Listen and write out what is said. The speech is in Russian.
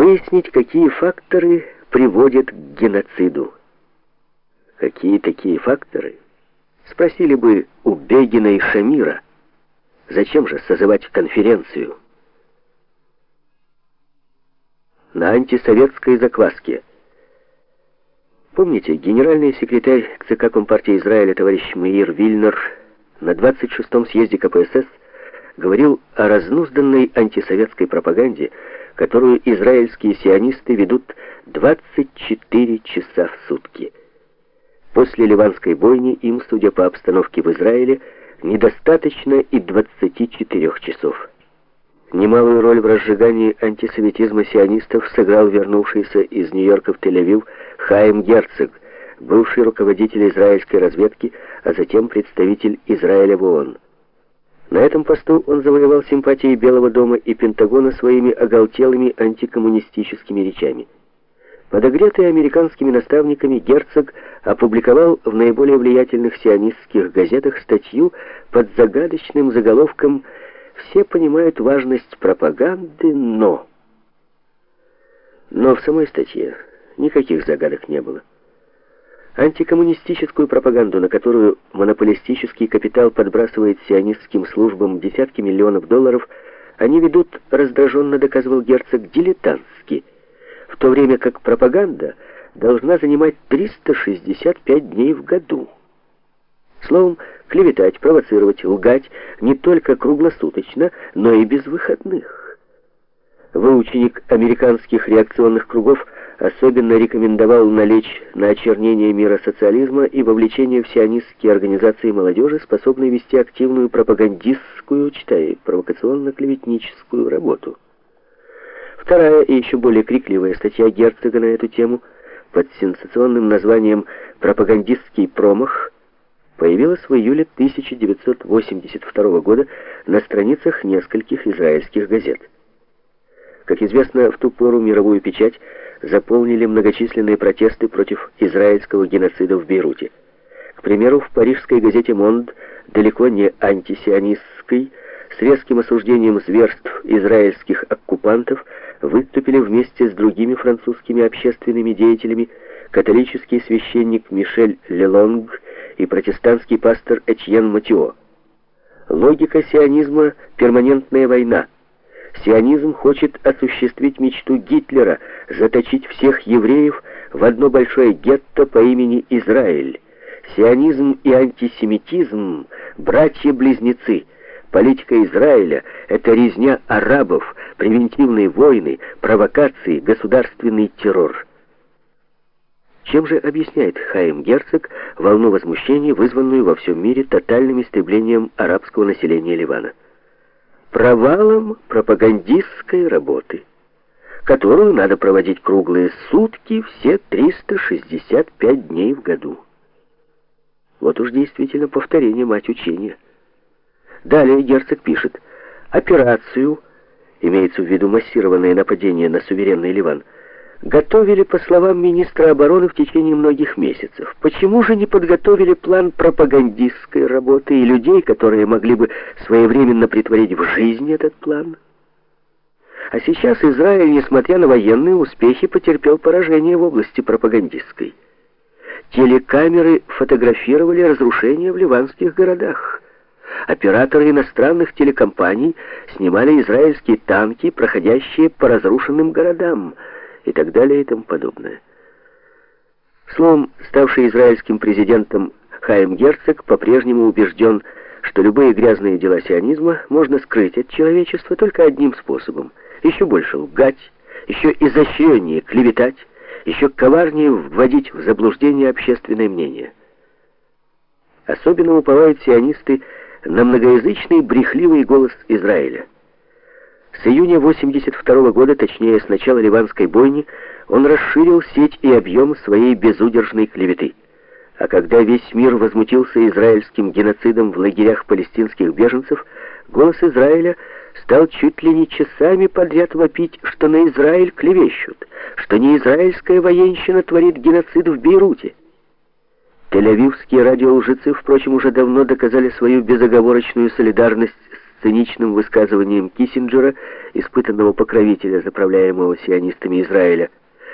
выяснить, какие факторы приводят к геноциду. Какие такие факторы? Спросили бы у Бегина и Шамира. Зачем же созывать конференцию? На антисоветской закваске. Помните, генеральный секретарь ЦК Компартии Израиля товарищ Меир Вильнер на 26-м съезде КПСС говорил о разнузданной антисоветской пропаганде, которую израильские сионисты ведут 24 часа в сутки. После ливанской бойни им, судя по обстановке в Израиле, недостаточно и 24 часов. Немалую роль в разжигании антисоветизма сионистов сыграл вернувшийся из Нью-Йорка в Тель-Авив Хаим Герцог, бывший руководитель израильской разведки, а затем представитель Израиля в ООН. На этом посту он завоевал симпатии Белого дома и Пентагона своими оголтелыми антикоммунистическими речами. Подогретый американскими наставниками, Герцог опубликовал в наиболее влиятельных сионистских газетах статью под загадочным заголовком «Все понимают важность пропаганды, но...» Но в самой статье никаких загадок не было. Антикоммунистическую пропаганду, на которую монополистический капитал подбрасывает сионистским службам десятки миллионов долларов, они ведут, раздраженно доказывал герцог, дилетантски, в то время как пропаганда должна занимать 365 дней в году. Словом, клеветать, провоцировать, лгать не только круглосуточно, но и без выходных. Выученик американских реакционных кругов – особенно рекомендовал налечь на очернение мира социализма и вовлечение в сионистские организации молодежи, способные вести активную пропагандистскую, читай, провокационно-клеветническую работу. Вторая и еще более крикливая статья Герцога на эту тему под сенсационным названием «Пропагандистский промах» появилась в июле 1982 года на страницах нескольких израильских газет. Как известно, в ту пору мировую печать заполнили многочисленные протесты против израильского геноцида в Бейруте. К примеру, в парижской газете «Монд», далеко не антисионистской, с резким осуждением зверств израильских оккупантов выступили вместе с другими французскими общественными деятелями католический священник Мишель Лелонг и протестантский пастор Этьен Матио. Логика сионизма – перманентная война – Сионизм хочет осуществить мечту Гитлера заточить всех евреев в одно большое гетто по имени Израиль. Сионизм и антисемитизм – братья-близнецы. Политика Израиля – это резня арабов, превентивные войны, провокации, государственный террор. Чем же объясняет Хаим Герцог волну возмущения, вызванную во всем мире тотальным истреблением арабского населения Ливана? Провалом пропагандистской работы, которую надо проводить круглые сутки все 365 дней в году. Вот уж действительно повторение мать учения. Далее герцог пишет, операцию, имеется в виду массированное нападение на суверенный Ливан, готовили, по словам министра обороны, в течение многих месяцев. Почему же не подготовили план пропагандистской работы и людей, которые могли бы своевременно притворить в жизнь этот план? А сейчас Израиль, несмотря на военные успехи, потерпел поражение в области пропагандистской. Телекамеры фотографировали разрушения в ливанских городах. Операторы иностранных телекомпаний снимали израильские танки, проходящие по разрушенным городам – и так далее и тому подобное. Словом, ставший израильским президентом Хаим Герцог по-прежнему убежден, что любые грязные дела сионизма можно скрыть от человечества только одним способом. Еще больше лгать, еще изощреннее клеветать, еще коварнее вводить в заблуждение общественное мнение. Особенно уповают сионисты на многоязычный брехливый голос Израиля. С июня 82 года, точнее с начала ливанской бойни, он расширил сеть и объем своей безудержной клеветы. А когда весь мир возмутился израильским геноцидом в лагерях палестинских беженцев, голос Израиля стал чуть ли не часами подряд вопить, что на Израиль клевещут, что не израильская военщина творит геноцид в Бейруте. Тель-Авивские радиолжецы, впрочем, уже давно доказали свою безоговорочную солидарность циничным высказыванием Киссинджера, испытанного покровителя, заправляемого сионистами Израиля.